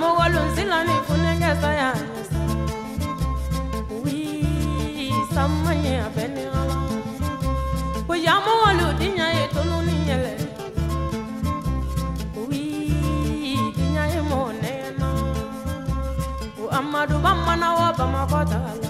samogolo nsila nifune ngesa yanye wi samanye apeni ala uyamogolo dinya yetolu ninyele wi dinya yemone na u amadu bamana wa bamakotala